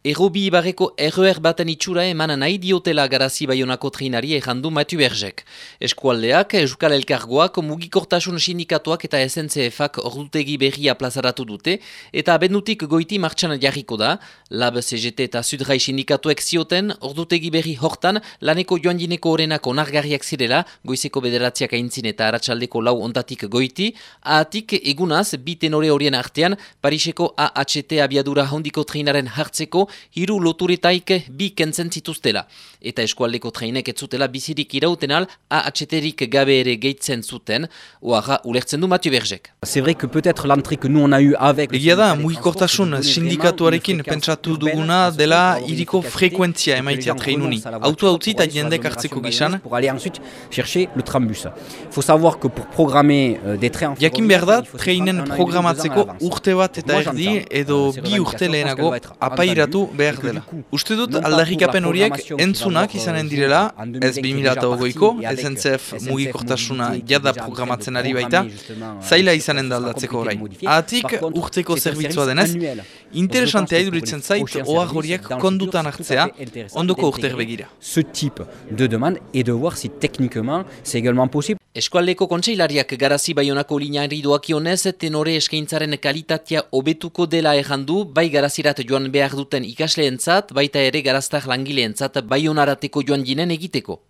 Errobi ibarreko erroer baten itxura eman nahi diotela garazi baionako trinari ejandu Matu Berzek. Eskualdeak, Euskal Elkargoak, Mugikortasun Sindikatuak eta SNCF-ak ordutegi berria plazaratu dute, eta abendutik goiti martxan jarriko da, Lab CGT eta Sudrai Sindikatuek zioten, ordutegi berri hortan, laneko joan dineko orenako nargarriak zirela, goizeko bederatziak aintzin eta aratsaldeko lau ontatik goiti, ahatik egunaz, biten ore horien artean, Pariseko AHT abiadura hondiko trinaren hartzeko, hiru loturetaik bi kentzen zituztela. Eta eskualdeko trainek ez zutela bizirik irauten al, AHT-rik gabe ere gehitzen zuten, oaga ulertzen du Mathieu Berzek. C'est vrai que peut-être l'entrée que nous on a eu avec Egia da, mugikortasun sindikatuarekin pentsatu duguna dela iriko frekuentzia emaitia treinuni. Auto hauti eta jendek hartzeko gizan. Pour aller ensuite chercher le trambus. Il faut savoir que pour programmer euh, des trains Jakin behar da, treinen programatzeko urte bat eta erdi edo bi urte lehenago apairatu behar dela. Uste dut aldarrikapen horiek entzunak izanen direla, ez 2008ko, SNCF mugikortasuna jada programatzen ari baita, zaila izanen da aldatzeko orain. Ahatik urteko zerbitzua denez, interesantea iduritzen zait ohar horiek kondutan hartzea, ondoko urter begira. Ce type de demande et de voir si techniquement c'est également possible. Eskualdeko kontseilariak garazi baionako lineari doakionez, tenore eskaintzaren kalitatea hobetuko dela errandu, bai garazirat joan behar duten ikasleentzat, baita ere garaztak langileentzat baionarateko joan jinen egiteko.